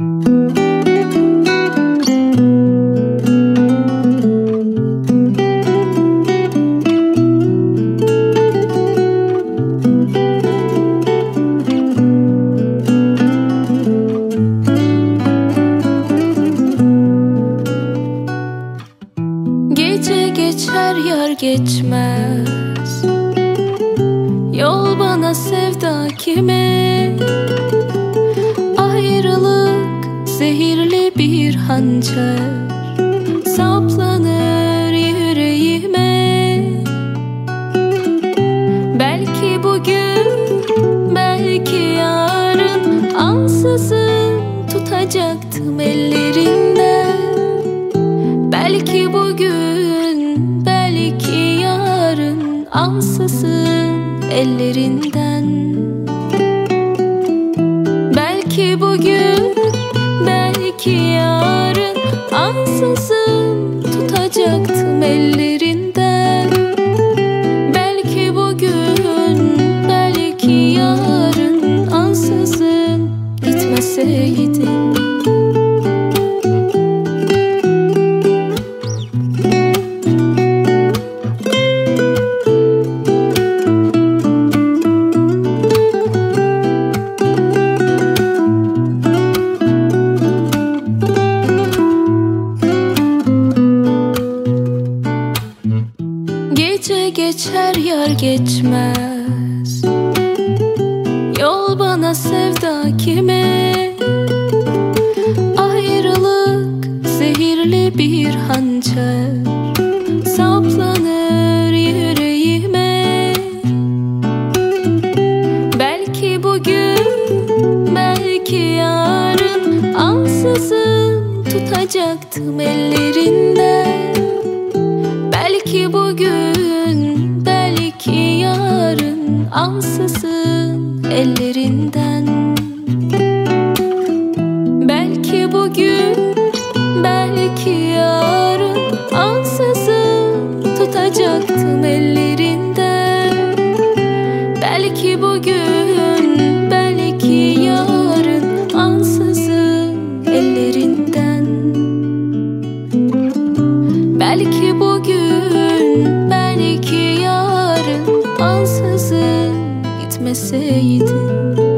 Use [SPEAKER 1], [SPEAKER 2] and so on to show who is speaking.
[SPEAKER 1] Gece geçer yar geçmez. Yol bana sevda kime bir hançer Saplanır yüreğime. Belki bugün belki yarın Ansızın tutacaktım ellerinden. Belki bugün, belki yarın Ansızın ellerinden. Belki bugün, belki yarın Ansızın tutacaktım ellerinden. Belki bugün, belki yarın Ansızın gitmeseydin geçer yar geçmez. Yol bana sevda kime? Ayrılık zehirli bir hançer. Saplanır yüreğime. Belki bugün belki yarın Ansızın tutacaktım ellerinden Ansızın ellerinden. Belki bugün, belki yarın Ansızın tutacaktım ellerinden. Belki bugün, belki yarın Ansızın ellerinden. Belki bugün, değdin